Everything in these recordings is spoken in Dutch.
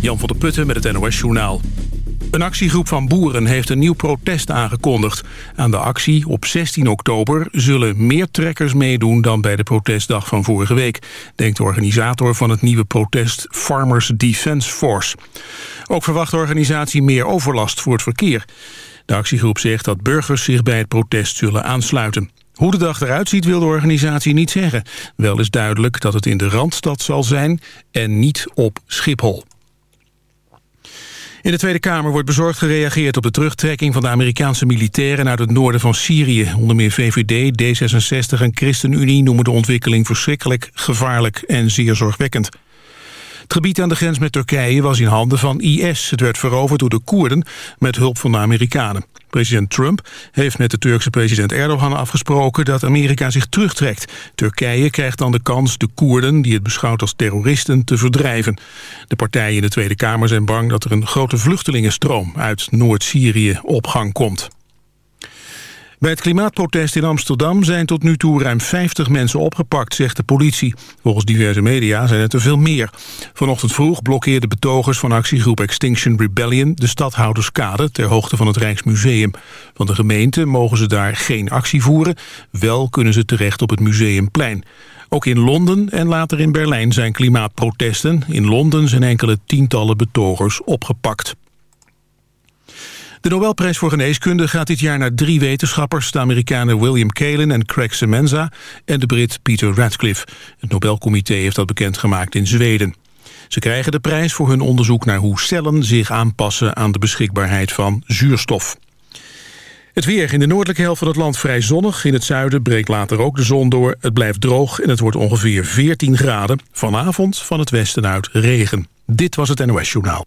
Jan van der Putten met het NOS Journaal. Een actiegroep van boeren heeft een nieuw protest aangekondigd. Aan de actie op 16 oktober zullen meer trekkers meedoen... dan bij de protestdag van vorige week... denkt de organisator van het nieuwe protest Farmers Defence Force. Ook verwacht de organisatie meer overlast voor het verkeer. De actiegroep zegt dat burgers zich bij het protest zullen aansluiten. Hoe de dag eruit ziet wil de organisatie niet zeggen. Wel is duidelijk dat het in de Randstad zal zijn en niet op Schiphol. In de Tweede Kamer wordt bezorgd gereageerd op de terugtrekking van de Amerikaanse militairen uit het noorden van Syrië. Onder meer VVD, D66 en ChristenUnie noemen de ontwikkeling verschrikkelijk, gevaarlijk en zeer zorgwekkend. Het gebied aan de grens met Turkije was in handen van IS. Het werd veroverd door de Koerden met hulp van de Amerikanen. President Trump heeft met de Turkse president Erdogan afgesproken dat Amerika zich terugtrekt. Turkije krijgt dan de kans de Koerden, die het beschouwt als terroristen, te verdrijven. De partijen in de Tweede Kamer zijn bang dat er een grote vluchtelingenstroom uit Noord-Syrië op gang komt. Bij het klimaatprotest in Amsterdam zijn tot nu toe ruim 50 mensen opgepakt, zegt de politie. Volgens diverse media zijn het er veel meer. Vanochtend vroeg blokkeerden betogers van actiegroep Extinction Rebellion de stadhouderskade ter hoogte van het Rijksmuseum. Van de gemeente mogen ze daar geen actie voeren, wel kunnen ze terecht op het Museumplein. Ook in Londen en later in Berlijn zijn klimaatprotesten. In Londen zijn enkele tientallen betogers opgepakt. De Nobelprijs voor geneeskunde gaat dit jaar naar drie wetenschappers... de Amerikanen William Kaelin en Craig Semenza en de Brit Peter Radcliffe. Het Nobelcomité heeft dat bekendgemaakt in Zweden. Ze krijgen de prijs voor hun onderzoek naar hoe cellen zich aanpassen... aan de beschikbaarheid van zuurstof. Het weer in de noordelijke helft van het land vrij zonnig. In het zuiden breekt later ook de zon door. Het blijft droog en het wordt ongeveer 14 graden. Vanavond van het westen uit regen. Dit was het NOS Journaal.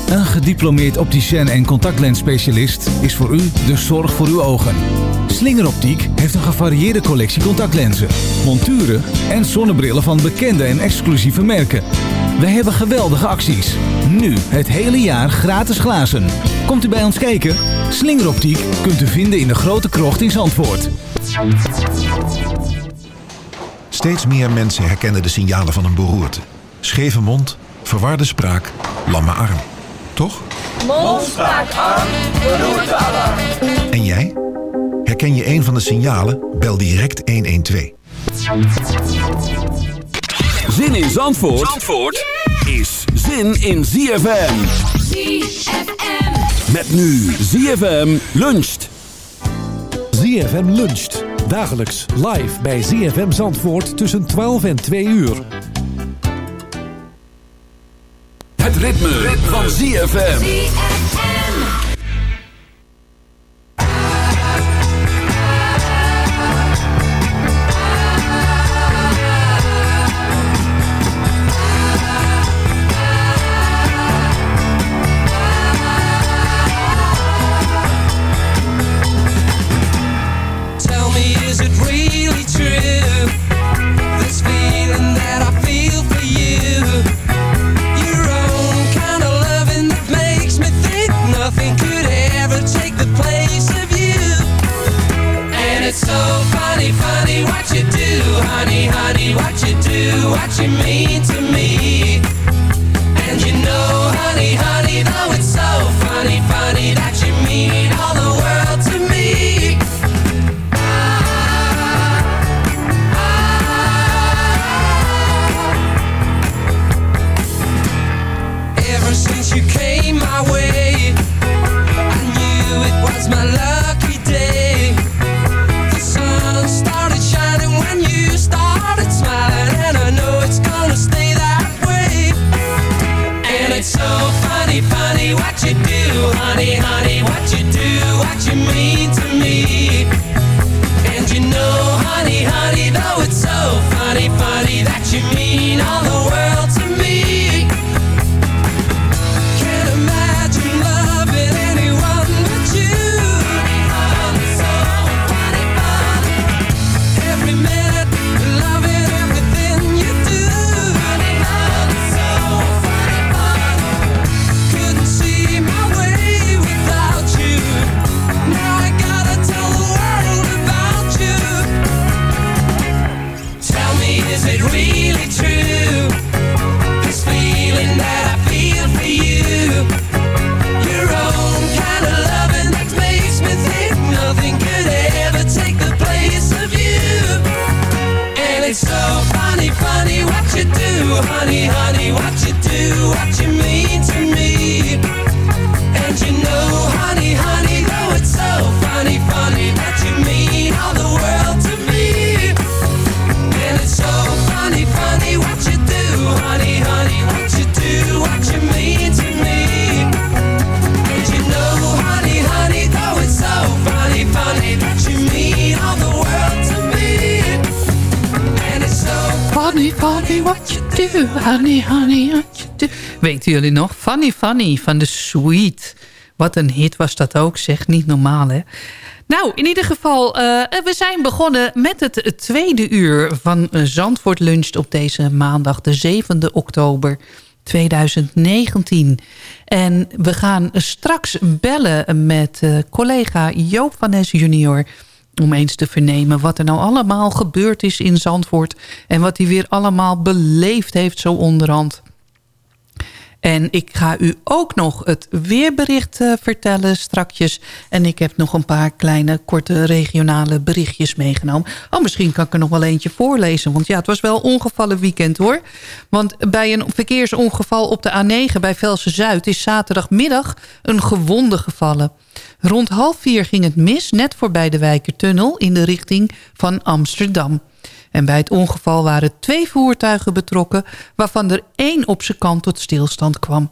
Een gediplomeerd opticien en contactlensspecialist is voor u de zorg voor uw ogen. Slingeroptiek heeft een gevarieerde collectie contactlenzen, monturen en zonnebrillen van bekende en exclusieve merken. We hebben geweldige acties. Nu het hele jaar gratis glazen. Komt u bij ons kijken? Slingeroptiek kunt u vinden in de grote krocht in Zandvoort. Steeds meer mensen herkennen de signalen van een beroerte. Scheve mond, verwarde spraak, lamme arm. Toch? Mond, spraak, arm, beroerte, alarm. En jij? Herken je een van de signalen? Bel direct 112. Zin in Zandvoort, Zandvoort is zin in ZFM. ZFM. Met nu ZFM luncht. ZFM luncht. Dagelijks live bij ZFM Zandvoort tussen 12 en 2 uur. Ritme, van ZFM. Funny, funny van de Sweet. Wat een hit was dat ook, zeg. Niet normaal, hè? Nou, in ieder geval, eh, we zijn begonnen met het tweede uur van Zandvoort Lunch op deze maandag, de 7e oktober 2019. En we gaan straks bellen met eh, collega Joop van Nes junior om eens te vernemen wat er nou allemaal gebeurd is in Zandvoort... en wat hij weer allemaal beleefd heeft zo onderhand. En ik ga u ook nog het weerbericht uh, vertellen strakjes. En ik heb nog een paar kleine korte regionale berichtjes meegenomen. Oh, misschien kan ik er nog wel eentje voorlezen. Want ja, het was wel ongevallen weekend hoor. Want bij een verkeersongeval op de A9 bij Velsen-Zuid... is zaterdagmiddag een gewonde gevallen. Rond half vier ging het mis, net voorbij de Wijkertunnel... in de richting van Amsterdam. En bij het ongeval waren twee voertuigen betrokken... waarvan er één op zijn kant tot stilstand kwam.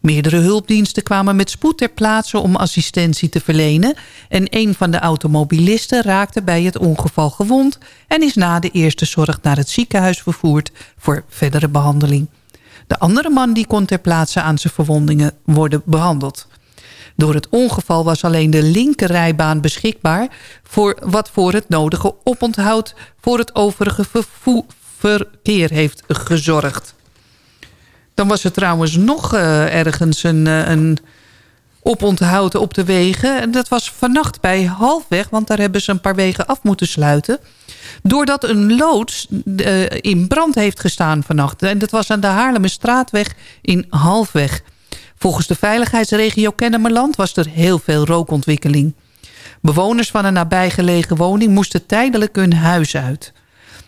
Meerdere hulpdiensten kwamen met spoed ter plaatse om assistentie te verlenen... en een van de automobilisten raakte bij het ongeval gewond... en is na de eerste zorg naar het ziekenhuis vervoerd voor verdere behandeling. De andere man die kon ter plaatse aan zijn verwondingen worden behandeld. Door het ongeval was alleen de linkerrijbaan beschikbaar... Voor wat voor het nodige oponthoud voor het overige verkeer heeft gezorgd. Dan was er trouwens nog uh, ergens een, uh, een oponthoud op de wegen. En dat was vannacht bij Halfweg, want daar hebben ze een paar wegen af moeten sluiten. Doordat een loods uh, in brand heeft gestaan vannacht. En dat was aan de Haarlemmerstraatweg in Halfweg. Volgens de veiligheidsregio Kennemerland was er heel veel rookontwikkeling. Bewoners van een nabijgelegen woning moesten tijdelijk hun huis uit.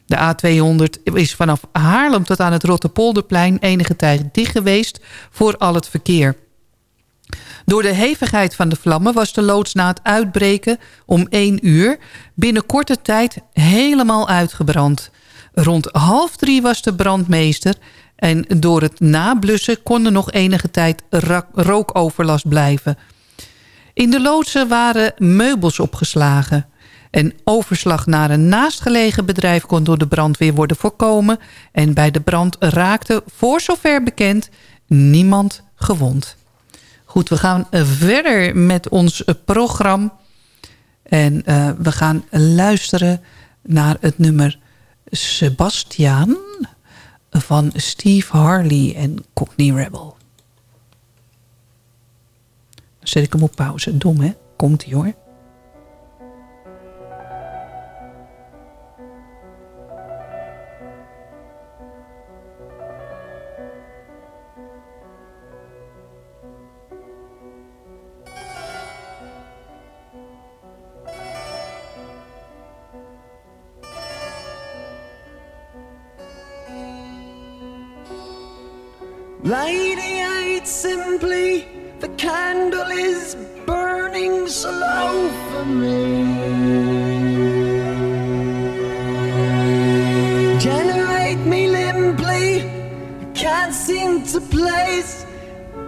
De A200 is vanaf Haarlem tot aan het Rotterpolderplein enige tijd dicht geweest voor al het verkeer. Door de hevigheid van de vlammen was de loods na het uitbreken om 1 uur binnen korte tijd helemaal uitgebrand. Rond half drie was de brandmeester en door het nablussen kon er nog enige tijd rookoverlast blijven. In de loodsen waren meubels opgeslagen. En overslag naar een naastgelegen bedrijf kon door de brandweer worden voorkomen. En bij de brand raakte, voor zover bekend, niemand gewond. Goed, we gaan verder met ons programma. En uh, we gaan luisteren naar het nummer Sebastian van Steve Harley en Cockney Rebel. Dan zet ik hem op pauze. Dom, hè? Komt-ie, hoor. Radiate simply, the candle is burning slow for me. Generate me limply, I can't seem to place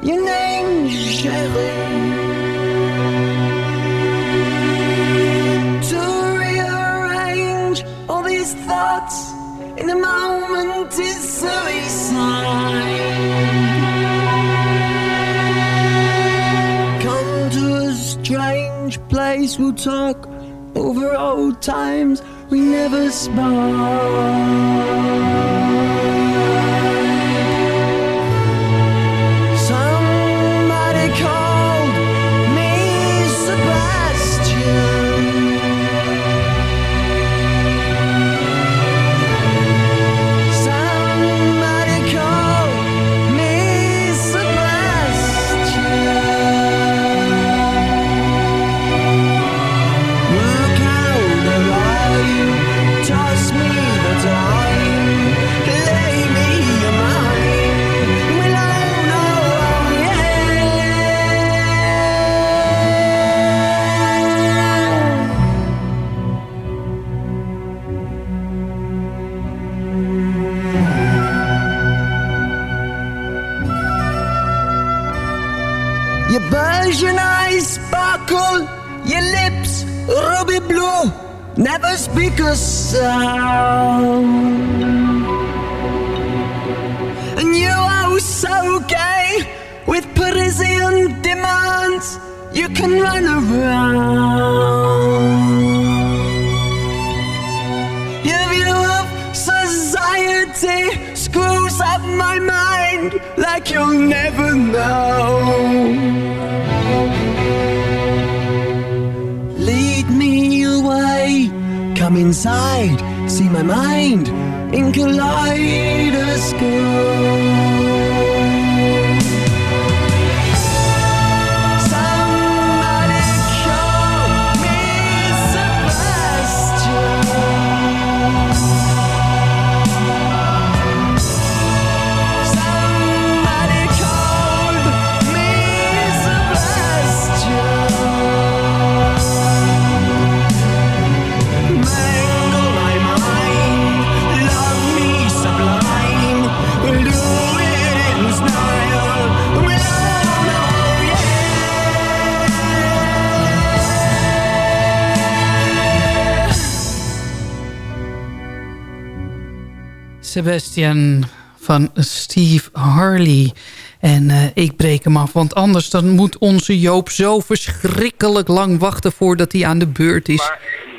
your name, Sherry. To rearrange all these thoughts in a moment is suicide. Come to a strange place, we'll talk over old times we never spoke. Sound. Sebastian van Steve Harley. En eh, ik breek hem af, want anders dan moet onze Joop zo verschrikkelijk lang wachten voordat hij aan de beurt is.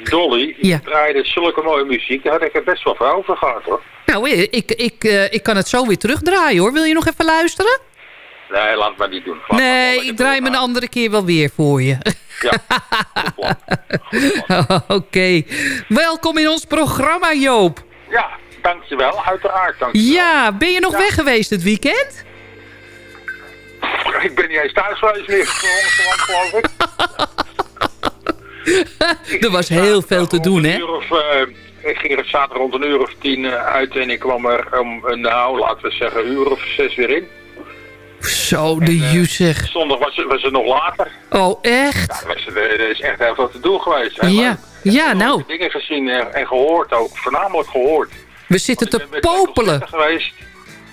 Dolly, Ja. draaide zulke mooie muziek, daar had ik er best wel voor over gehad hoor. Nou, eh, ik, ik, eh, ik kan het zo weer terugdraaien hoor. Wil je nog even luisteren? Nee, laat maar niet doen. Laat nee, ik draai hem een andere keer wel weer voor je. Oké. Welkom in ons programma, Joop. Ja, dankjewel, uiteraard. Dankjewel. Ja, ben je nog weg geweest het weekend? Ik ben niet eens thuis geweest meer, geloof ik. er was heel veel te doen, hè? Eh, ik ging er zaterdag rond een uur of tien eh, uit en ik kwam er om, een, nou, laten we zeggen, een uur of zes weer in. Zo, de Jusech. Zondag was, het- was het nog later. Oh, echt? Ja, was, eh, er is echt heel veel te doen geweest. Heel Ja, ja nou. Dingen gezien en, en gehoord ook, voornamelijk gehoord. We zitten te popelen. Geweest.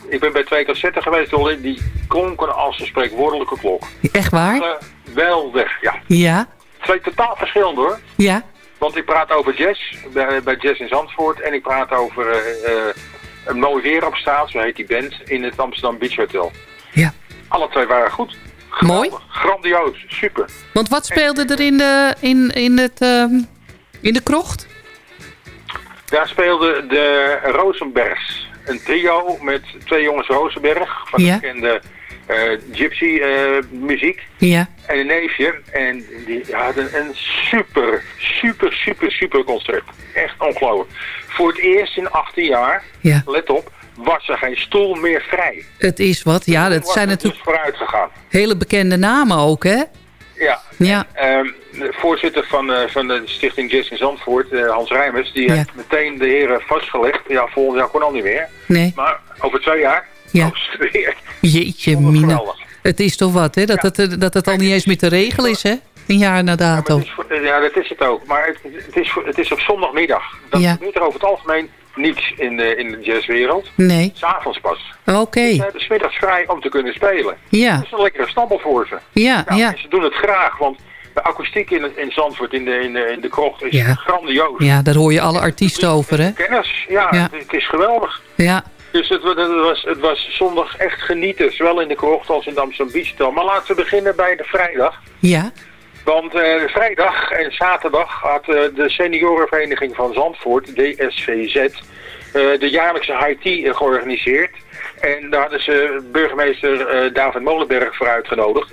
Ik ben bij twee concerten geweest, Dolly, die klonken als een spreekwoordelijke klok. Echt waar? Geweldig, ja. Ja, Twee totaal verschillende hoor. ja. Want ik praat over jazz, bij, bij Jazz in Zandvoort. En ik praat over eh, eh, een mooi weer op straat, zo heet die band, in het Amsterdam Beach Hotel. Ja. Alle twee waren goed. Mooi. Grandioos, super. Want wat speelde er in de, in, in het, ehm, in de krocht? Daar speelde de Rosenbergs. Een trio met twee jongens Rosenberg van Ja. de bekende eh, gypsy eh, muziek. Ja. En een neefje. En die hadden een super, super, super, super concert. Echt ongelooflijk. Voor het eerst in 18 jaar, Ja. let op, was er geen stoel meer vrij. Het is wat. Ja, dat zijn het natuurlijk dus vooruit gegaan. hele bekende namen ook, hè? Ja. Ja. Ehm, de voorzitter van, eh, van de stichting Jazz in Zandvoort, eh, Hans Rijmers, die Ja. heeft meteen de heren vastgelegd. Ja, volgend jaar kon al niet meer. Nee. Maar over twee jaar, Ja. oh, weer. Jeetje, Mina. Het is toch wat, hè? Dat, het, dat het al niet eens meer te regelen is, hè? Een jaar na dato. Ja, dat is het ook. Maar het, het, is, het is op zondagmiddag. Dan Ja. gebeurt er over het algemeen niets in de, in de jazzwereld. Nee. S'avonds pas. Oké. Ze hebben 's middags vrij om te kunnen spelen. Ja. Dat is een lekkere snabbel voor ze. Ja, Nou, ja. Ze doen het graag, want de akoestiek in, in Zandvoort, in de, in de, in de krocht, is Ja. grandioos. Ja, daar hoor je alle artiesten over, hè? Kennis, ja, Ja. Het, het is geweldig. Ja. Dus het, wa- het was, het was zondag echt genieten, zowel in de krocht als in de Amsterdam Beach. Maar laten we beginnen bij de vrijdag. Ja. Want eh, vrijdag en zaterdag had eh, de seniorenvereniging van Zandvoort, DSVZ, eh, de jaarlijkse tea georganiseerd. En daar hadden ze burgemeester David Molenberg voor uitgenodigd.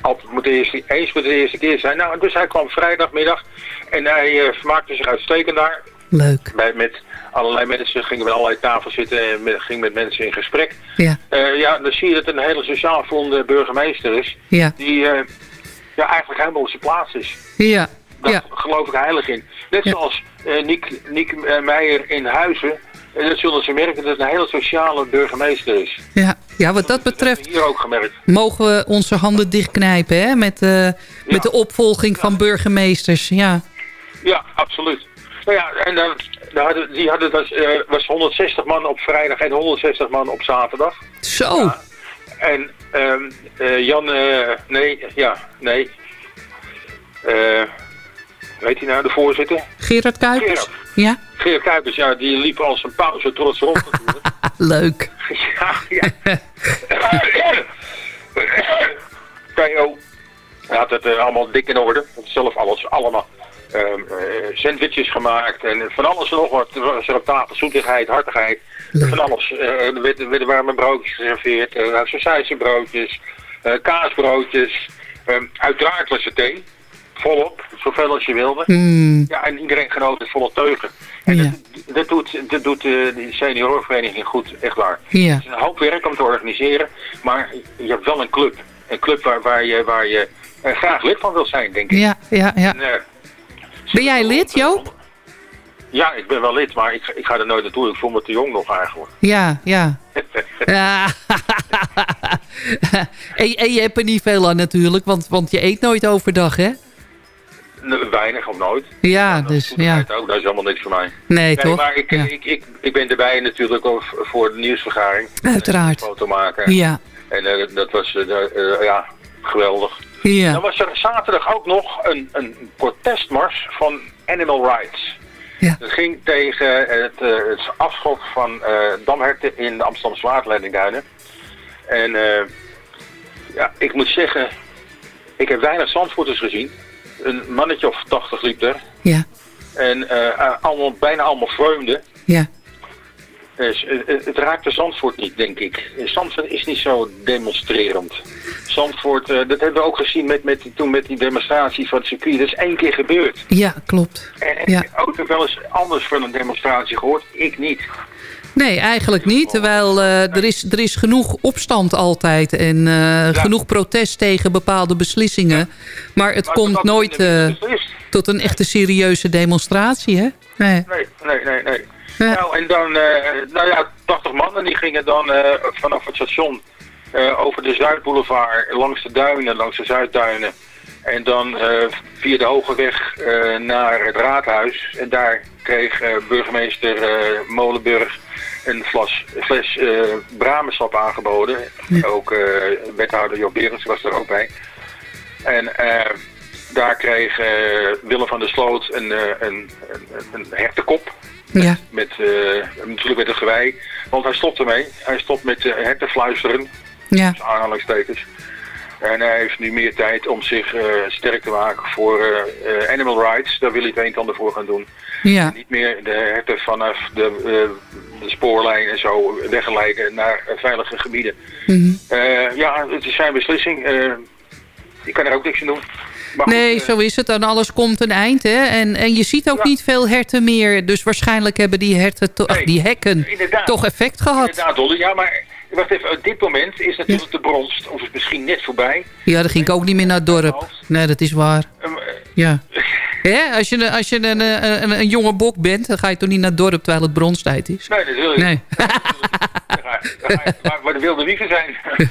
Altijd moet de eerste, eens moet de eerste keer zijn. Nou, dus hij kwam vrijdagmiddag en hij eh, vermaakte zich uitstekend daar. Leuk. Bij, met allerlei mensen, gingen we aan allerlei tafels zitten en met, ging met mensen in gesprek. Ja. Eh, ja, dan zie je dat het een hele sociaal vonde burgemeester is. Ja. Die eh, ja, eigenlijk helemaal op zijn plaats is. Ja. Daar Ja. geloof ik heilig in. Net zoals Niek, Niek Meijer in Huizen. En dat zullen ze merken dat het een hele sociale burgemeester is. Ja. ja, wat dat betreft Hier ook gemerkt. mogen we onze handen dichtknijpen, hè? Met, eh, met de opvolging van burgemeesters, ja. Ja, absoluut. Nou ja, en dan, dan hadden, die hadden dus, eh, was 160 man op vrijdag en 160 man op zaterdag. Zo. En ehm, eh, Jan, nee, ja, nee. Weet hij nou, de voorzitter? Gerard Kuipers? Gerard. Ja? Gerard Kuipers, ja, die liep als een pauw zo trots rond natuurlijk. Leuk. ja, ja. Theo had het eh, allemaal dik in orde. Zelf alles, allemaal eh, sandwiches gemaakt en van alles en nog wat. Was er op tafel zoetigheid, hartigheid. Van alles. Eh, er werden, werden warme broodjes geserveerd, uh, eh, kaasbroodjes. Ehm, uiteraard was het thee. Volop, zoveel als je wilde. Hmm. Ja, en iedereen genoot het volle teugen. En Ja. dat, dat doet, dat doet eh, de seniorenvereniging goed, echt waar. Ja. Het is een hoop werk om te organiseren, maar je hebt wel een club. Een club waar, waar je, waar je eh, graag lid van wil zijn, denk ik. Ja, ja, ja. En, eh, Ben jij lid, Joop? ja, ik ben wel lid, maar ik, ik ga er nooit naartoe. Ik voel me te jong nog eigenlijk. Ja, ja. Ja. en, en je hebt er niet veel aan natuurlijk, want, want je eet nooit overdag, hè? Weinig of nooit. Ja, dus ja. Dat, ook, dat is helemaal niks voor mij. Nee, toch? maar ik, Ja. ik, ik, ik ben erbij natuurlijk voor de nieuwsvergaring. Uiteraard. Foto maken. Ja. En eh, dat was eh, eh, ja, geweldig. Ja. Dan was er zaterdag ook nog een, een protestmars van Animal Rights. Ja. Dat ging tegen het, het afschot van damherten in de Amsterdamse waterleidingduinen. En ja, ik moet zeggen, ik heb weinig zandvoorters gezien. Een mannetje of tachtig liep er. Ja. En eh, eh, allemaal, bijna allemaal vreemden. Ja. Dus, eh, eh, het raakt de Zandvoort niet, denk ik. Zandvoort is niet zo demonstrerend. Zandvoort, dat hebben we ook gezien met, met, toen met die demonstratie van het circuit. Dat is één keer gebeurd. Ja, klopt. En Ja. ook nog wel eens anders van een demonstratie gehoord. Ik niet. Nee, eigenlijk niet. Terwijl eh, er, is, er is genoeg opstand altijd en eh, genoeg protest tegen bepaalde beslissingen. Maar het Maar komt nooit eh, tot een echte serieuze demonstratie, hè? Nee. Nee, nee, nee, nee. Nou, en dan, nou ja, 80 mannen die gingen dan vanaf het station over de Zuidboulevard, langs de duinen, langs de Zuidduinen. En dan via de Hoge Weg naar het raadhuis. En daar kreeg burgemeester Molenburg een fles, fles eh bramensap aangeboden. Ook eh, wethouder Job Berends was er ook bij. En eh, daar kreeg Willem van der Sloot een, een, een, een hertenkop. Ja. Met, natuurlijk met een gewei. Want hij stopt ermee. Hij stopt met uh, herten fluisteren. Ja. Dus aanhalingstekens. En hij heeft nu meer tijd om zich eh, sterk te maken voor eh, eh, animal rights. Daar wil hij het een en ander voor gaan doen. Ja. Niet meer de herten vanaf de, de spoorlijn en zo weggeleiden naar veilige gebieden. Mhm. Ja, het is zijn beslissing. Ik kan er ook niks aan doen. Goed, Nee, zo is het. Aan alles komt een eind. Hè? En, en je ziet ook niet veel herten meer. Dus waarschijnlijk hebben die herten, ach, die hekken, Inderdaad. toch effect gehad. Inderdaad, Dolly. Ja, maar wacht even. Op dit moment is natuurlijk de bronst, of is misschien net voorbij. Ja, dan ging ik ook niet meer naar het dorp. Nee, dat is waar. Ehm, eh, Ja. Hè? Als je, als je een, een, een, een jonge bok bent, dan ga je toch niet naar het dorp terwijl het bronstijd is? Nee, dat wil je Nee. niet. Waar, de wilde wieven zijn.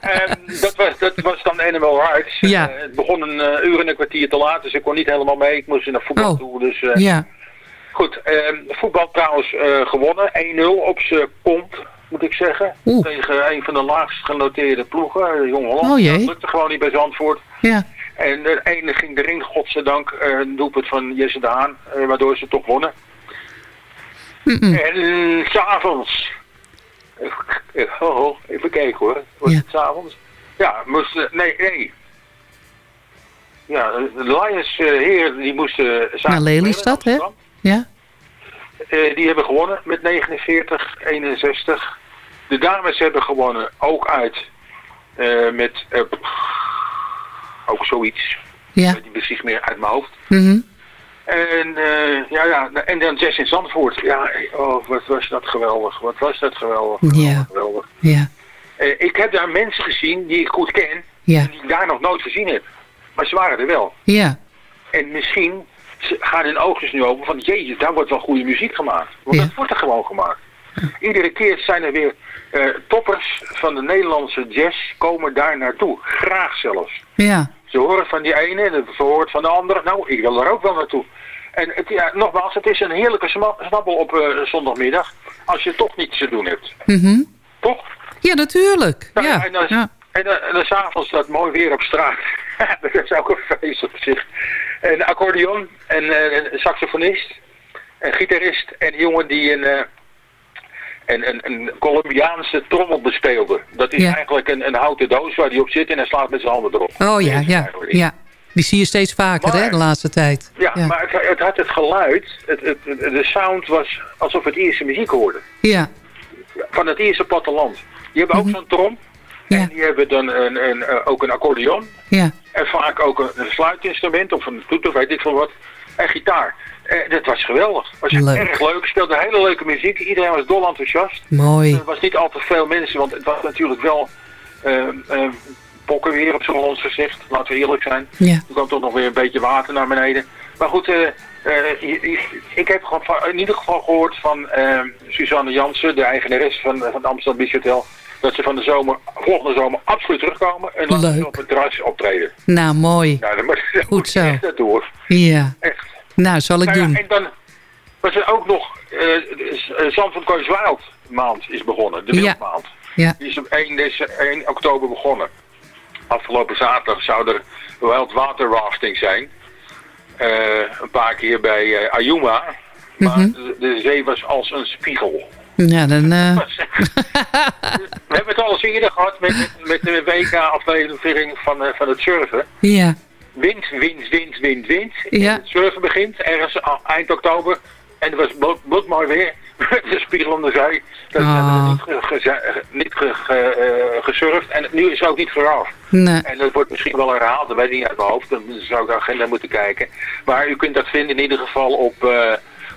Ehm, dat, was, dat was dan Animal Rights. Ja. Eh, het begon een eh, uur en een kwartier te laat, dus ik kon niet helemaal mee. Ik moest naar voetbal Oh. toe. Dus, eh, Ja. Goed, ehm, voetbal trouwens eh, gewonnen. 1-0 op zijn kont, moet ik zeggen. Oeh. Tegen een van de laagst genoteerde ploegen, eh, Jong Holland. Oh jee. Dat lukte gewoon niet bij Zandvoort. Ja. En de ene ging erin, godzijdank, eh, een doelpunt van Jesse de Haan, eh, waardoor ze toch wonnen. En eh, s'avonds, eh, ho, ho, even kijken hoor, was Ja. het s'avonds? Ja, moesten, nee, nee. Ja, de Lions heren die moesten Naar Lelystad, hè? Ja. die hebben gewonnen met 49, 61. De dames hebben gewonnen ook uit eh, met eh, ook zoiets. Ja. Die beslist meer uit mijn hoofd. Mhm. En, eh, ja, ja, en dan Jess in Zandvoort. Ja, oh, wat was dat geweldig. Wat was dat geweldig. Ja. geweldig. Ja. Ik heb daar mensen gezien die ik goed ken. Ja. Die ik daar nog nooit gezien heb. Maar ze waren er wel. Ja. En misschien gaan hun oogjes nu open van... Jezus, daar wordt wel goede muziek gemaakt. Want Ja. dat wordt er gewoon gemaakt. Iedere keer zijn er weer eh, toppers van de Nederlandse jazz komen daar naartoe. Graag zelfs. Ja. Ze horen van die ene, ze hoort van de andere. Nou, ik wil er ook wel naartoe. En het, ja, nogmaals, het is een heerlijke snabbel op eh, zondagmiddag. Als je toch niets te doen hebt. Mhm. Toch? Ja, natuurlijk. Nou, ja. En dan, ja. en dan, en dan s'avonds dat mooi weer op straat. dat is ook een feest op zich. Een accordeon, en eh, een saxofonist, een gitarist en jongen die een, een, een, een Colombiaanse trommel bespeelde. Dat is Ja. eigenlijk een, een houten doos waar die op zit en hij slaat met zijn handen erop. Oh ja, ja, ja. Die zie je steeds vaker, hè, de laatste tijd. Ja, maar het, het had het geluid, het, de sound was alsof het eerste muziek hoorde. Ja, Van het eerste platteland. Die hebben ook zo'n trom. En die hebben dan een, een, eh, ook een accordeon. ja. En vaak ook een, een sluitinstrument of een toet of weet ik veel wat. En gitaar. Eh, dat was geweldig. Het was Leuk. erg leuk. Speelde hele leuke muziek. Iedereen was dol enthousiast. Mooi. Er was niet al te veel mensen, want het was natuurlijk wel eh eh, pokken weer op zo'n ons gezicht. Laten we eerlijk zijn. Ja. Er kwam toch nog weer een beetje water naar beneden. Maar goed, eh, eh, ik heb gewoon in ieder geval gehoord van eh, Suzanne Jansen, de eigenares van, van het Amsterdam Beach Hotel, dat ze van de zomer, volgende zomer absoluut terugkomen en Leuk. op het terras optreden. Nou, mooi. Nou, dan moet, dan Goed moet zo. echt naartoe. Ja. Echt. Nou, zal ik Nou ja, doen. en dan was er ook nog, uh, Zand van Kooswild maand is begonnen, de Ja. wildmaand. Ja. Die is op 1, dece- 1 oktober begonnen. Afgelopen zaterdag zou er wild water rafting zijn. Eh, een paar keer bij eh, Ayuma. Maar Mhm. de, de zee was als een spiegel. Ja, dan... eh, We hebben het al eens eerder gehad met, met, met de WK-aflevering van, eh, van het surfen. ja. Wind, wind, wind, wind, wind. Ja. Het surfen begint ergens eind oktober. En het was bloed, bloedmooi weer. de spiegelende zee. Dat Ah. hebben we niet, ge, niet ge, ge- eh, gesurfd. En nu is het ook niet gerafd. Nee. En dat wordt misschien wel herhaald. Dat weet ik niet uit mijn hoofd. Dan zou ik de agenda moeten kijken. Maar u kunt dat vinden in ieder geval op,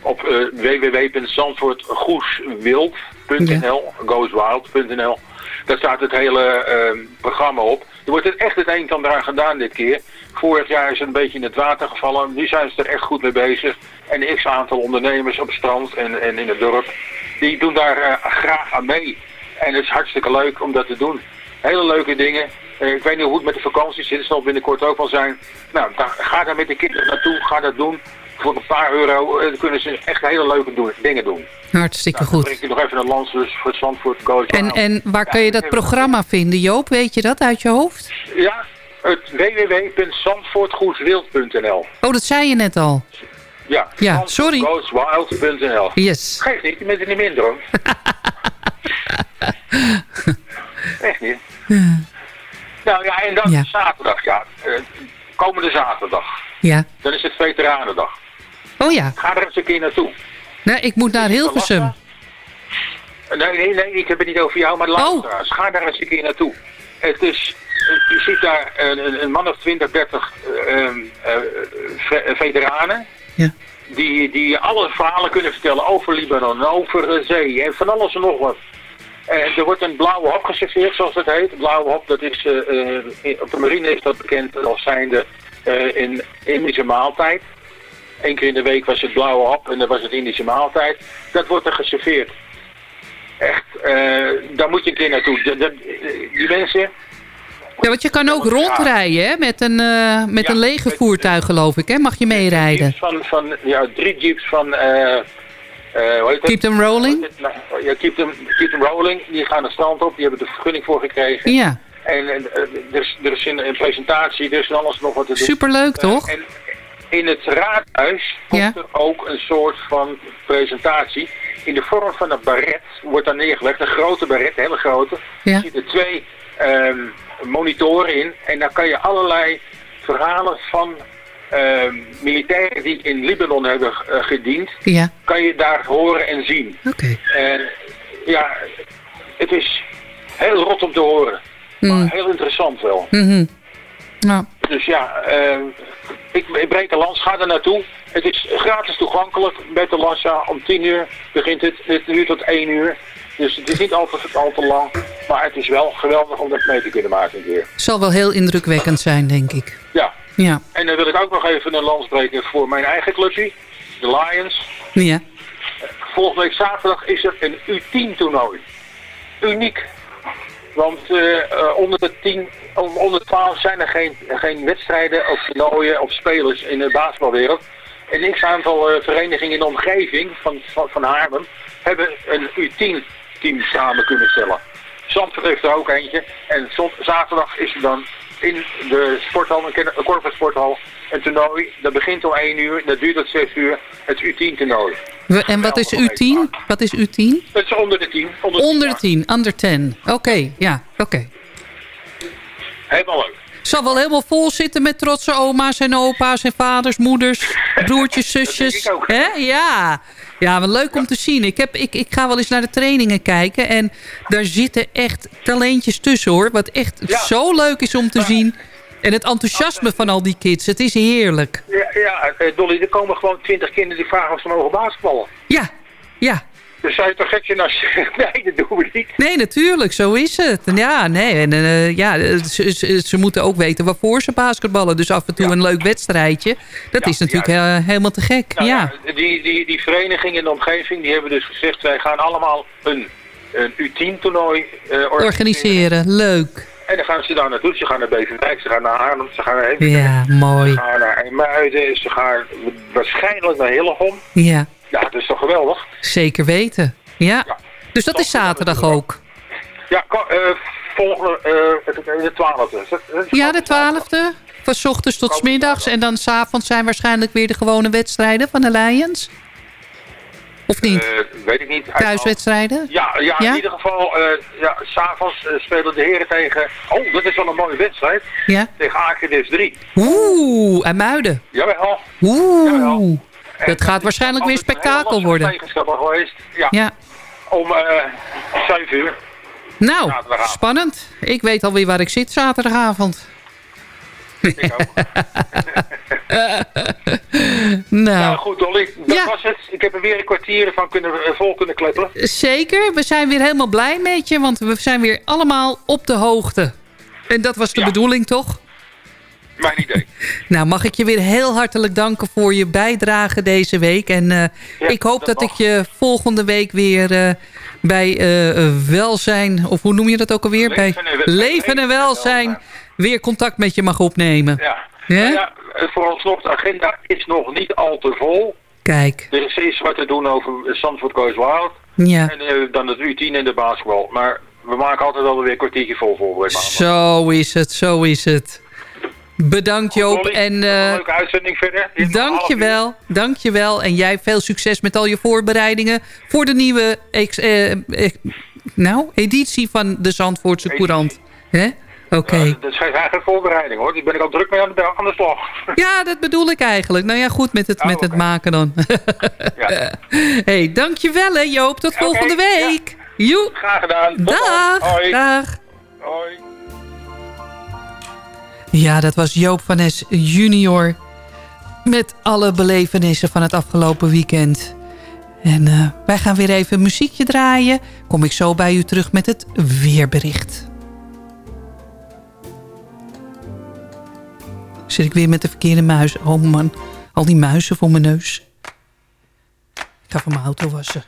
op eh www.zandvoortgoeswild.nl goeswild.nl Daar staat het hele eh, programma op. Er wordt het echt het een en ander aan gedaan dit keer. Vorig jaar is het een beetje in het water gevallen. Nu zijn ze er echt goed mee bezig. En een x-aantal ondernemers op het strand en, en in het dorp, die doen daar eh, graag aan mee. En het is hartstikke leuk om dat te doen. Hele leuke dingen. Eh, ik weet niet hoe het met de vakanties zit. Het zal binnenkort ook wel zijn. Nou, ga daar met de kinderen naartoe. Ga dat doen. Voor een paar euro eh, kunnen ze echt hele leuke doen- dingen doen. Hartstikke Nou, dan goed. breng ik nog even een lans dus voor Zandvoort Goes En, en waar Ja, kun je dat programma vinden, Joop? Weet je dat uit je hoofd? Ja, het www.zandvoortgoeswild.nl Oh, dat zei je net al. Ja, Ja, sorry. Goeswild.nl Yes. Geeft niet, je bent er niet minder hoor. Echt niet. Nou ja, en dan Ja. zaterdag, ja. eh, komende zaterdag. Ja. Dan is het Veteranendag. Oh ja. Ga er eens een keer naartoe. Nee, ik moet naar Hilversum. Eh, Nee, nee, nee, ik heb het niet over jou, maar Oh. luisteraars. Ga daar eens een keer naartoe. Het is, eh, je ziet daar een, een, man of 20, 30 eh, ehm, eh, ve- veteranen. Ja. Die, die alle verhalen kunnen vertellen over Libanon, over de zee en van alles en nog wat. En er wordt een blauwe hop geserveerd, zoals dat heet. Blauwe hop, dat is, eh, eh, op de marine is dat bekend als zijnde eh een Indische maaltijd. Eén keer in de week was het blauwe hap en dan was het Indische maaltijd. Dat wordt er geserveerd. Echt, eh, daar moet je een keer naartoe. De- de- die mensen, Ja, want je kan ook rondrijden hè? met een, eh, met een lege voertuig, geloof ik. Hè? Mag je meerijden? van, van, ja, drie jeeps van... eh eh, het? Keep them rolling? Ja, keep them, keep them rolling. Die gaan het strand op. Die hebben de vergunning voor gekregen. Ja. En eh, er, is, er is een, presentatie, er is van alles nog wat te doen. Superleuk, Eh, toch? en in het raadhuis komt Ja. er ook een soort van presentatie. In de vorm van een baret wordt daar neergelegd. Een grote baret, een hele grote. Ja. Er zitten twee ehm, monitoren in. En daar kan je allerlei verhalen van ehm, militairen die in Libanon hebben eh, gediend, Ja. kan je daar horen en zien. Oké. En ja, het is heel rot om te horen. Mm. Maar heel interessant wel. Mhm. Nou, Dus ja, eh, ik, ik breek een lans, ga er naartoe. Het is gratis toegankelijk met de Lassa. Om 10 uur begint het. Het duurt tot 1 uur. Dus het is niet al te, al te lang. Maar het is wel geweldig om dat mee te kunnen maken een keer. zal wel heel indrukwekkend zijn, denk ik. Ja. Ja. En dan wil ik ook nog even een lans breken voor mijn eigen clubje. De Lions. Ja. Volgende week zaterdag is er een U10 toernooi. Uniek. Want eh, eh, onder de 10, on- onder de 12 zijn er geen, geen wedstrijden of toernooien of spelers in de basketbalwereld. En een aantal eh, verenigingen in de omgeving van, van, van Haarlem hebben een U10 team samen kunnen stellen. Zandvoort heeft er ook eentje. En zaterdag is er dan in de sporthal, een Corporate een toernooi. Dat begint om 1 uur, dat duurt tot 6 uur. Het U10 toernooi. We- En wat is U10? Wat is U10? Het is onder de 10. Onder de Onder 10, under 10. Oké, ja, oké. Helemaal leuk. Zal wel helemaal vol zitten met trotse oma's en opa's en vaders, moeders, broertjes, zusjes. Hè? Ja. ja, wel leuk om te zien. Ik, heb, ik, ik ga wel eens naar de trainingen kijken. En daar zitten echt talentjes tussen hoor. Wat echt zo leuk is om te zien. En het enthousiasme van al die kids. Het is heerlijk. Ja, ja eh, Dolly, er komen gewoon 20 kinderen die vragen of ze mogen basketballen. Ja, ja. Dus je toch gek zijn als je... Nee, dat doen we niet. Nee, natuurlijk, zo is het. Ja, nee, en eh, ja, ze, ze, ze moeten ook weten waarvoor ze basketballen. Dus af en toe een leuk wedstrijdje. Dat is natuurlijk eh, helemaal te gek. Nou ja. die, die, die vereniging in de omgeving, die hebben dus gezegd... wij gaan allemaal een, een U10-toernooi organiseren. organiseren. Leuk. En dan gaan ze daar naartoe. Ze gaan naar Beverwijk, ze gaan naar Haarlem, ze gaan naar Heemstede. Ja, mooi. Ze gaan naar IJmuiden, ze gaan waarschijnlijk naar Hillegom. Ja, Ja, dat is toch geweldig? zeker weten. Ja. Dus dat is zaterdag ook. Ja, eh, volgende, eh, de twaalfde. Ja, de twaalfde. Van 's ochtends tot 's middags. En dan s'avonds zijn waarschijnlijk weer de gewone wedstrijden van de Lions. Of niet? Eh, weet ik niet. Thuiswedstrijden? Ja, ja, Ja? in ieder geval, eh ja, s'avonds eh, spelen de heren tegen... Oh, dat is wel een mooie wedstrijd. Ja. Tegen Akedes 3. Oeh, en Muiden. Jawel. Oeh. Dat gaat waarschijnlijk weer spektakel worden. Tegenstander geweest. Ja. Ja. Om eh 7 uur. Nou, spannend. Ik weet alweer waar ik zit zaterdagavond. nou, Nou goed, Dolly, dat was het. Ik heb er weer een kwartier van kunnen, eh, vol kunnen kleppen. zeker. We zijn weer helemaal blij met je, want we zijn weer allemaal op de hoogte. En dat was de bedoeling, toch? Mijn idee. Nou, mag ik je weer heel hartelijk danken voor je bijdrage deze week. En eh, ik hoop dat, ik je volgende week weer eh, bij welzijn... of hoe noem je dat ook alweer? Leven bij en leven en welzijn weer contact met je mag opnemen. Ja. Ja? Nou ja, vooralsnog, de agenda is nog niet al te vol. Kijk, Er is steeds wat te doen over Zandvoort Goes Wild. ja. En eh, dan het U10 en de basketbal. Maar we maken altijd wel weer een kwartiertje vol maandag. Zo is het, zo is het. Bedankt Joop en een leuke uitzending verder. Dankjewel, dankjewel. En jij veel succes met al je voorbereidingen voor de nieuwe ex- eh, eh, nou, editie van de Zandvoortse Courant. Hè? Oké. Ja, dat is eigenlijk voorbereiding hoor. Die ben ik al druk mee aan de, aan de slag. Ja, dat bedoel ik eigenlijk. Nou ja, goed met het, met het maken dan. hey, dankjewel hè Joop. Tot volgende week. Joe. Graag gedaan. Tot Dag. Hoi. Dag. Hoi. Ja, dat was Joop van Es junior. Met alle belevenissen van het afgelopen weekend. En eh, wij gaan weer even muziekje draaien. Kom ik zo bij u terug met het weerbericht. Zit ik weer met de verkeerde muis. Oh man, al die muizen voor mijn neus. Ik ga van mijn auto wassen.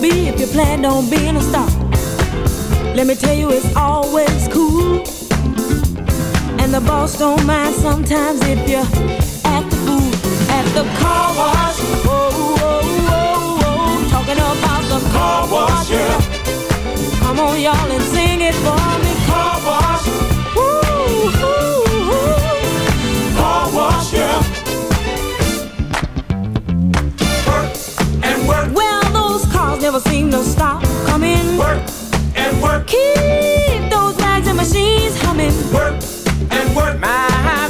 Be if you plan on being a star. Let me tell you, it's always cool. And the boss don't mind sometimes if you act the fool at the car wash. Whoa. Talking about the car wash, yeah. Come on, y'all, and sing it for me. Never seem to stop coming. Work and work. Keep those rags and machines humming. Work and work. My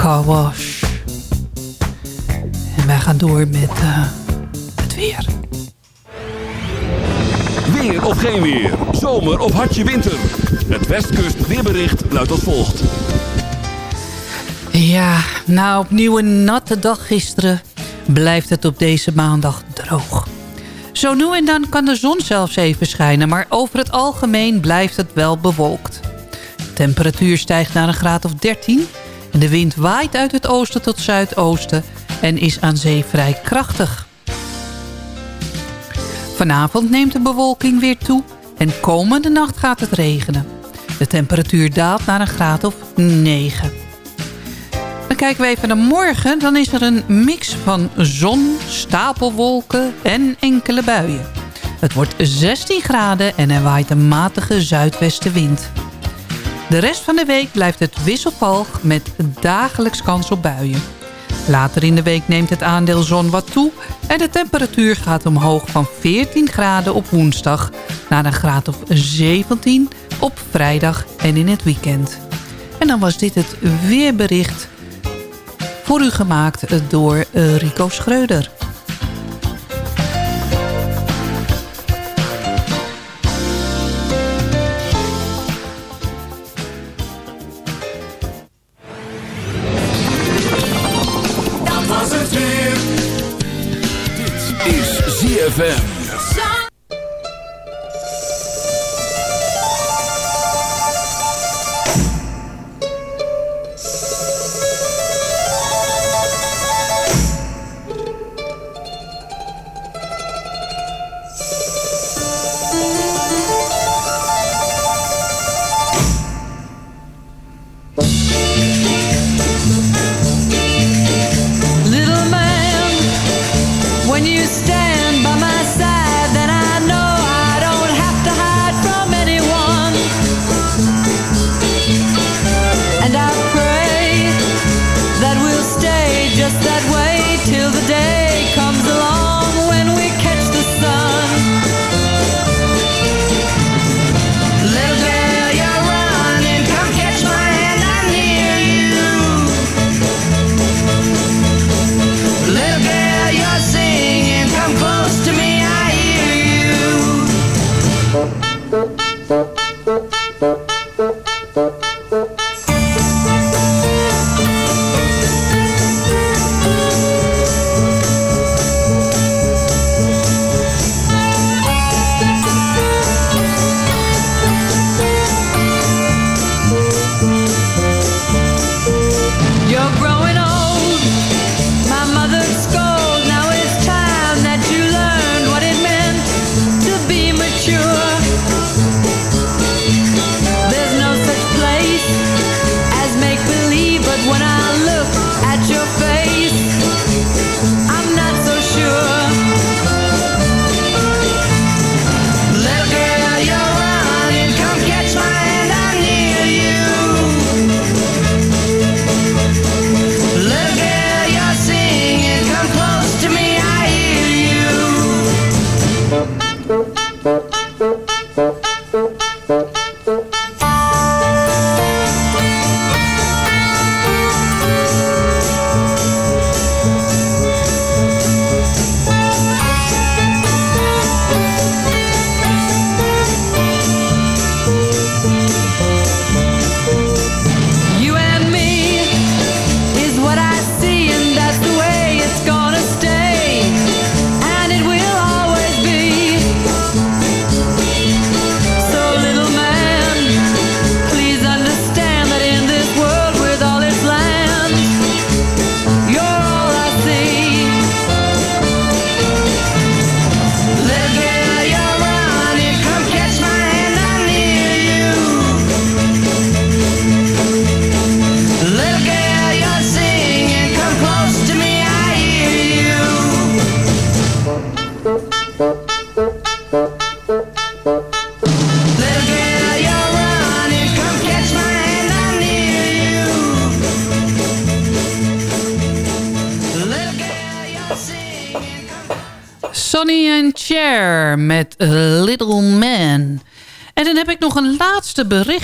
car wash. En wij gaan door met eh, het weer. Weer of geen weer. Zomer of hartje winter. Het Westkust weerbericht luidt als volgt. Ja, na opnieuw een natte dag gisteren blijft het op deze maandag droog. Zo nu en dan kan de zon zelfs even schijnen, maar over het algemeen blijft het wel bewolkt. De temperatuur stijgt naar een graad of 13 en de wind waait uit het oosten tot zuidoosten en is aan zee vrij krachtig. Vanavond neemt de bewolking weer toe en komende nacht gaat het regenen. De temperatuur daalt naar een graad of 9. Dan kijken we even naar morgen. Dan is er een mix van zon, stapelwolken en enkele buien. Het wordt 16 graden en er waait een matige zuidwestenwind. De rest van de week blijft het wisselvalg met dagelijks kans op buien. Later in de week neemt het aandeel zon wat toe... en de temperatuur gaat omhoog van 14 graden op woensdag... naar een graad of 17 op vrijdag en in het weekend. En dan was dit het weerbericht voor u gemaakt door Rico Schreuder. ZFM.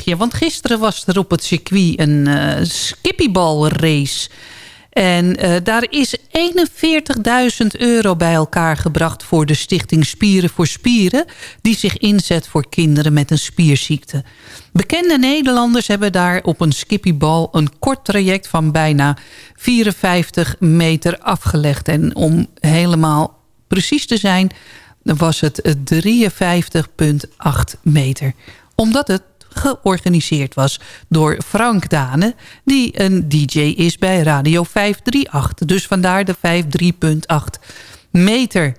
Berichtje. Want gisteren was er op het circuit een eh skippybalrace. En eh, daar is 41.000 euro bij elkaar gebracht... voor de stichting Spieren voor Spieren... die zich inzet voor kinderen met een spierziekte. Bekende Nederlanders hebben daar op een skippybal... een kort traject van bijna 54 meter afgelegd. En om helemaal precies te zijn was het 53,8 meter. Omdat het georganiseerd was door Frank Dane... die een DJ is bij Radio 538. Dus vandaar de 53,8 meter.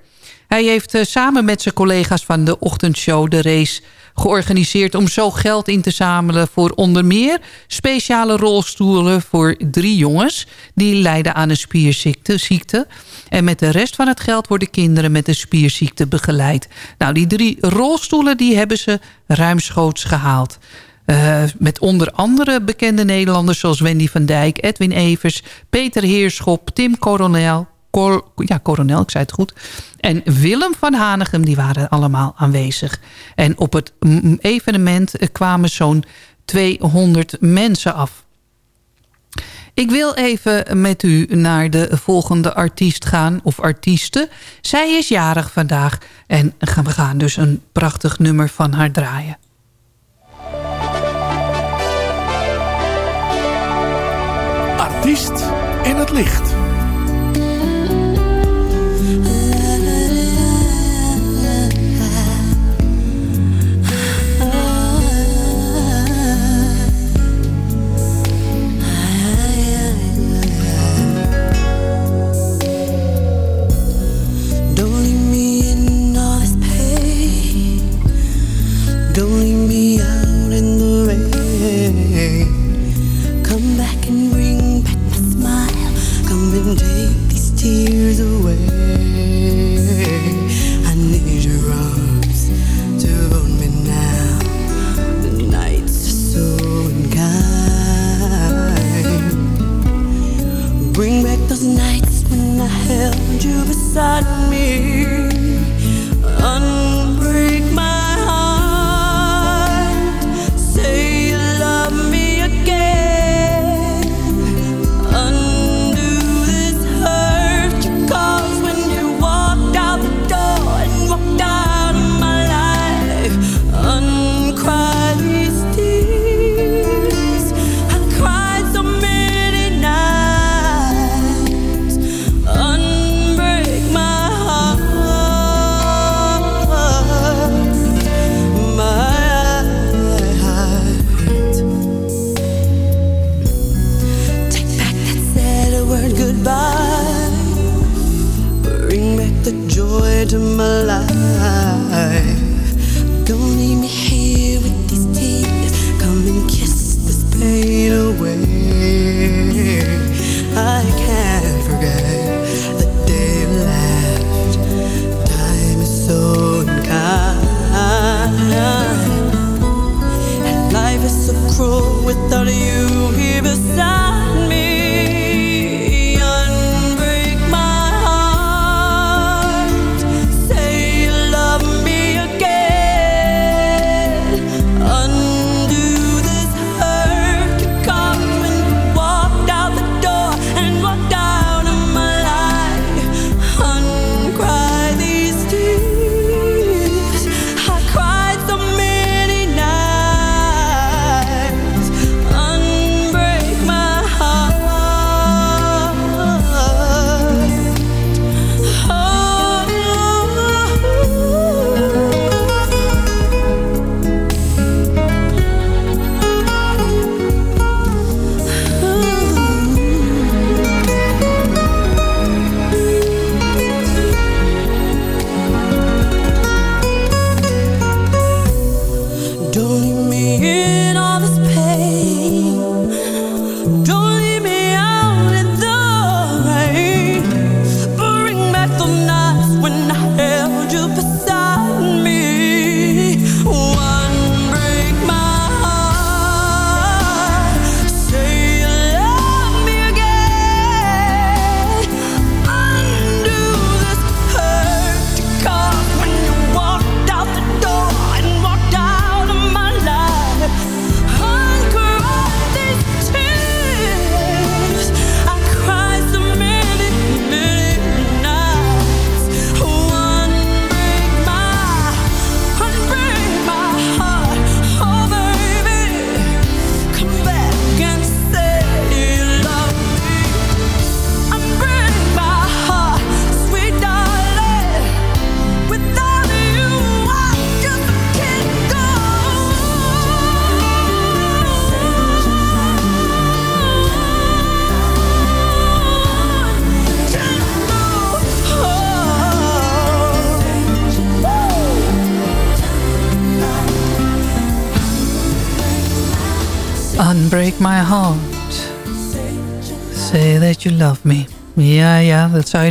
Hij heeft eh, samen met zijn collega's van de ochtendshow de race georganiseerd... om zo geld in te zamelen voor onder meer speciale rolstoelen voor drie jongens... die lijden aan een spierziekte. Ziekte. En met de rest van het geld worden kinderen met een spierziekte begeleid. Nou, die drie rolstoelen die hebben ze ruimschoots gehaald. Eh, met onder andere bekende Nederlanders zoals Wendy van Dijk, Edwin Evers, Peter Heerschop, Tim Coronel, Ja, Coronel, ik zei het goed. En Willem van Hanegem, die waren allemaal aanwezig. En op het evenement kwamen zo'n 200 mensen af. Ik wil even met u naar de volgende artiest gaan, of artieste. Zij is jarig vandaag en we gaan dus een prachtig nummer van haar draaien. Artiest in het licht.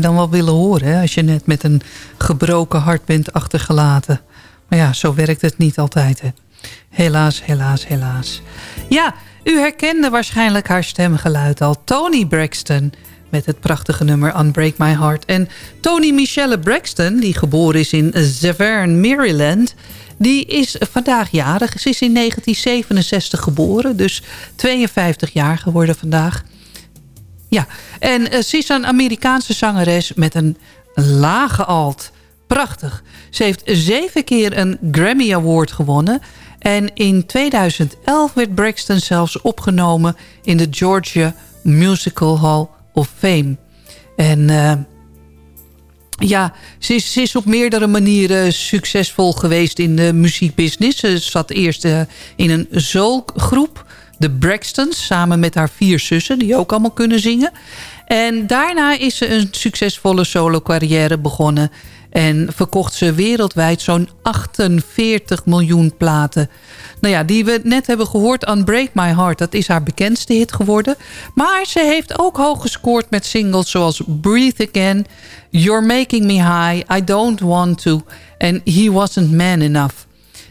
Dan wel willen horen... Als je net met een gebroken hart bent achtergelaten. Maar ja, zo werkt het niet altijd. Hè. Helaas, helaas, helaas. Ja, u herkende waarschijnlijk haar stemgeluid al. Tony Braxton met het prachtige nummer Unbreak My Heart. En Tony Michelle Braxton, die geboren is in Severn, Maryland... die is vandaag jarig. Ze is in 1967 geboren, dus 52 jaar geworden vandaag. Ja, en eh, ze is een Amerikaanse zangeres met een lage alt. Prachtig. Ze heeft zeven keer een Grammy Award gewonnen. En in 2011 werd Braxton zelfs opgenomen in de Georgia Musical Hall of Fame. En eh, ja, ze is, op meerdere manieren succesvol geweest in de muziekbusiness. Ze zat eerst eh, in een zoolgroep, de Braxtons... samen met haar vier zussen, die ook allemaal kunnen zingen. En daarna is ze een succesvolle solo-carrière begonnen... en verkocht ze wereldwijd zo'n 48 miljoen platen. Nou ja, die we net hebben gehoord, Unbreak My Heart... dat is haar bekendste hit geworden. Maar ze heeft ook hoog gescoord met singles zoals Breathe Again... You're Making Me High, I Don't Want To... en He Wasn't Man Enough.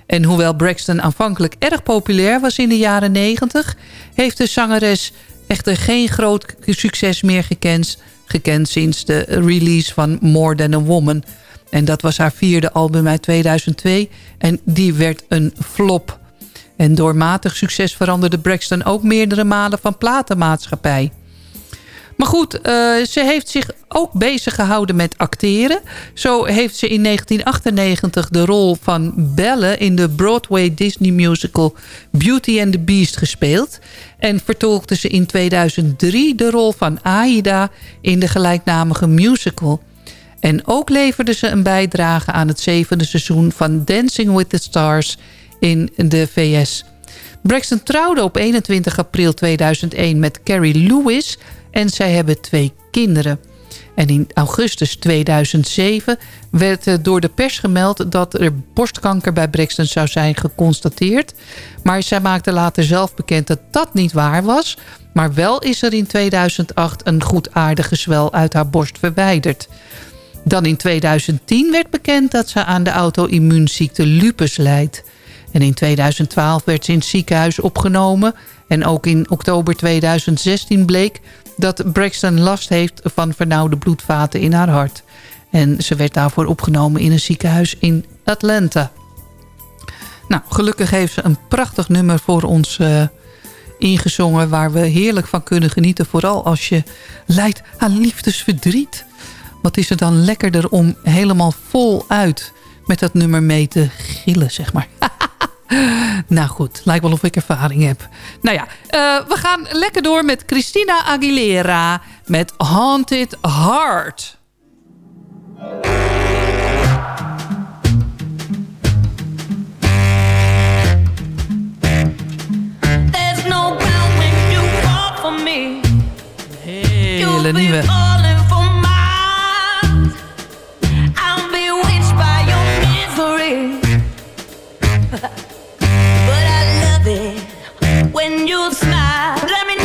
En hoewel Braxton aanvankelijk erg populair was in de jaren 90... heeft de zangeres echter geen groot succes meer gekend, gekend sinds de release van More Than a Woman. En dat was haar vierde album uit 2002 en die werd een flop. En door matig succes veranderde Braxton ook meerdere malen van platenmaatschappij. Maar goed, eh, ze heeft zich ook bezig gehouden met acteren. Zo heeft ze in 1998 de rol van Belle in de Broadway Disney musical Beauty and the Beast gespeeld. En vertolkte ze in 2003 de rol van Aida in de gelijknamige musical. En ook leverde ze een bijdrage aan het zevende seizoen van Dancing with the Stars in de VS. Braxton trouwde op 21 april 2001 met Carrie Lewis en zij hebben twee kinderen. En in augustus 2007 werd eh, door de pers gemeld dat er borstkanker bij Braxton zou zijn geconstateerd. Maar zij maakte later zelf bekend dat dat niet waar was. Maar wel is er in 2008 een goedaardige zwel uit haar borst verwijderd. Dan in 2010 werd bekend dat ze aan de auto-immuunziekte lupus leidt. En in 2012 werd ze in het ziekenhuis opgenomen. En ook in oktober 2016 bleek dat Braxton last heeft van vernauwde bloedvaten in haar hart. En ze werd daarvoor opgenomen in een ziekenhuis in Atlanta. Nou, gelukkig heeft ze een prachtig nummer voor ons uh, ingezongen... waar we heerlijk van kunnen genieten. Vooral als je lijdt aan liefdesverdriet. Wat is er dan lekkerder om helemaal voluit met dat nummer mee te gillen, zeg maar. nou goed, lijkt wel of ik ervaring heb. Nou ja, uh, we gaan lekker door met Christina Aguilera met Haunted Heart. There's no when you fall for me. Hele nieuwe. Smile. Let me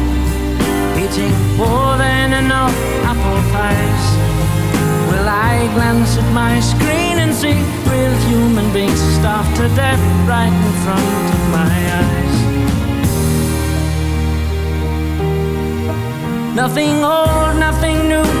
more than enough apple pies, will I glance at my screen and see real human beings starved to death right in front of my eyes? Nothing old, nothing new,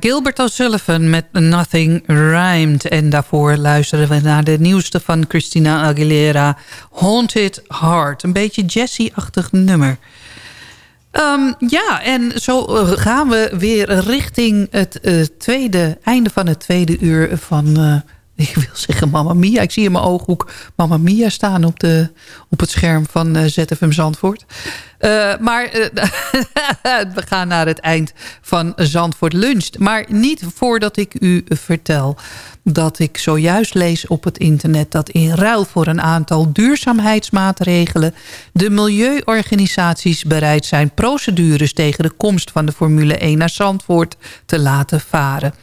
Gilbert O'Sullivan met Nothing Rhymed. En daarvoor luisteren we naar de nieuwste van Christina Aguilera. Haunted Heart. Een beetje Jessie-achtig nummer. Ehm, ja, en zo eh, gaan we weer richting het eh, tweede, einde van het tweede uur van... eh, ik wil zeggen Mamma Mia. Ik zie in mijn ooghoek Mamma Mia staan op, de, op het scherm van eh, ZFM Zandvoort. Eh, maar eh, we gaan naar het eind van Zandvoort Lunch. Maar niet voordat ik u vertel dat ik zojuist lees op het internet... dat in ruil voor een aantal duurzaamheidsmaatregelen... de milieuorganisaties bereid zijn procedures tegen de komst van de Formule 1 naar Zandvoort te laten varen.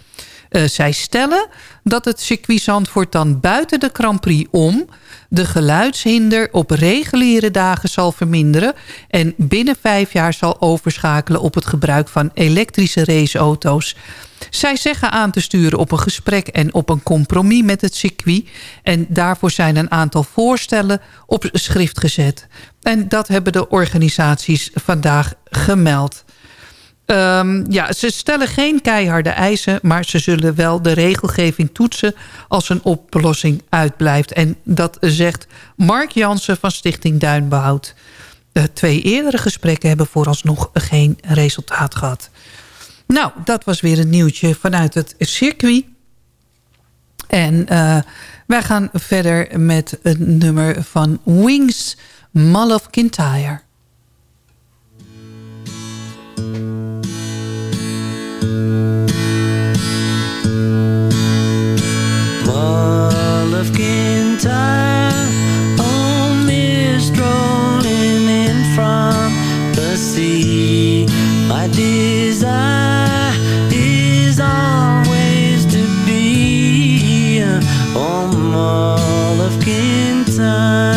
Uh, zij stellen dat het circuit Zandvoort dan buiten de Grand Prix om... de geluidshinder op reguliere dagen zal verminderen... en binnen vijf jaar zal overschakelen op het gebruik van elektrische raceauto's. Zij zeggen aan te sturen op een gesprek en op een compromis met het circuit. En daarvoor zijn een aantal voorstellen op schrift gezet. En dat hebben de organisaties vandaag gemeld. Um, ja, ze stellen geen keiharde eisen, maar ze zullen wel de regelgeving toetsen als een oplossing uitblijft. En dat zegt Mark Jansen van Stichting Duinbehoud. De twee eerdere gesprekken hebben vooralsnog geen resultaat gehad. Nou, dat was weer een nieuwtje vanuit het circuit. En uh, wij gaan verder met een nummer van Wings, Mall of Kintyre. Mall of Kintyre, oh mist rolling in from the sea. My desire is always to be on of Kintyre.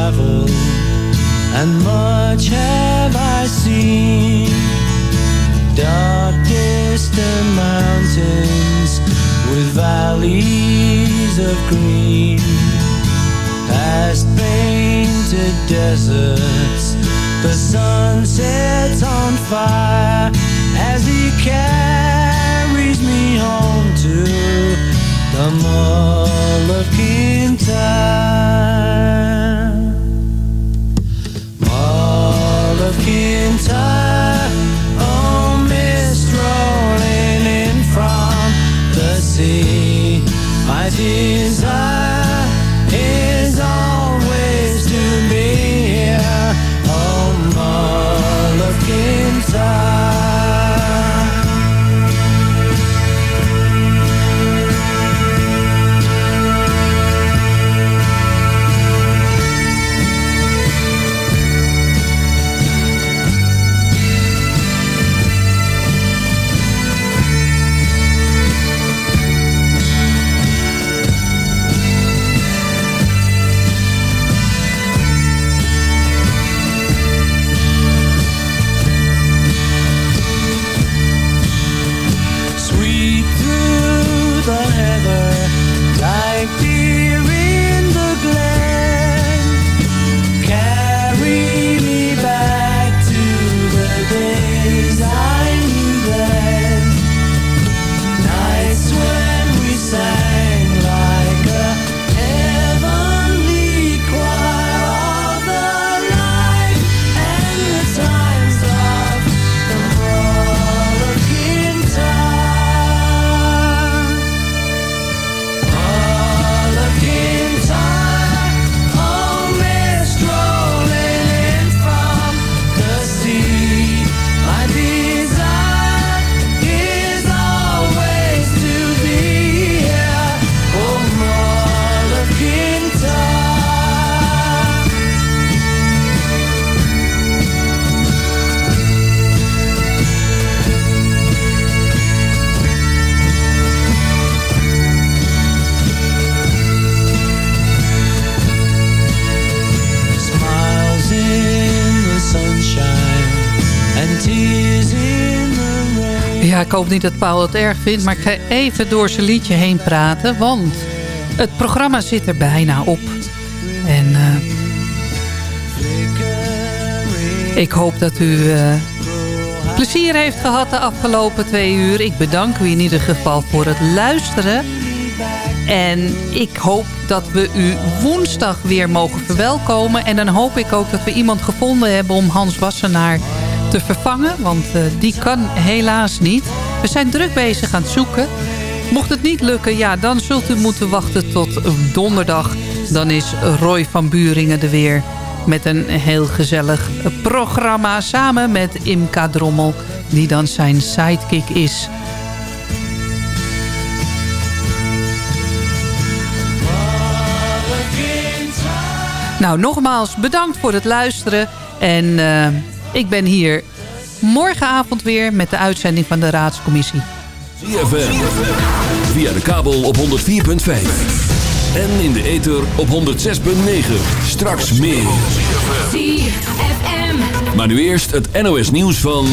Traveled and much have I seen. Dark distant mountains with valleys of green. Past painted deserts, the sun sets on fire as he carries me home to the Mall of Kintyre. Kintyre, hoop niet dat Paul het erg vindt, maar ik ga even door zijn liedje heen praten. Want het programma zit er bijna op. En eh, ik hoop dat u eh, plezier heeft gehad de afgelopen twee uur. Ik bedank u in ieder geval voor het luisteren. En ik hoop dat we u woensdag weer mogen verwelkomen. En dan hoop ik ook dat we iemand gevonden hebben om Hans Wassenaar te vervangen. Want eh, die kan helaas niet. We zijn druk bezig aan het zoeken. Mocht het niet lukken, ja, dan zult u moeten wachten tot donderdag. Dan is Roy van Buringen er weer met een heel gezellig programma... samen met Imka Drommel, die dan zijn sidekick is... Nou, nogmaals bedankt voor het luisteren. En eh, ik ben hier morgenavond weer met de uitzending van de Raadscommissie. ZFM. Via de kabel op 104.5. En in de ether op 106.9. Straks meer. Maar nu eerst het NOS nieuws van...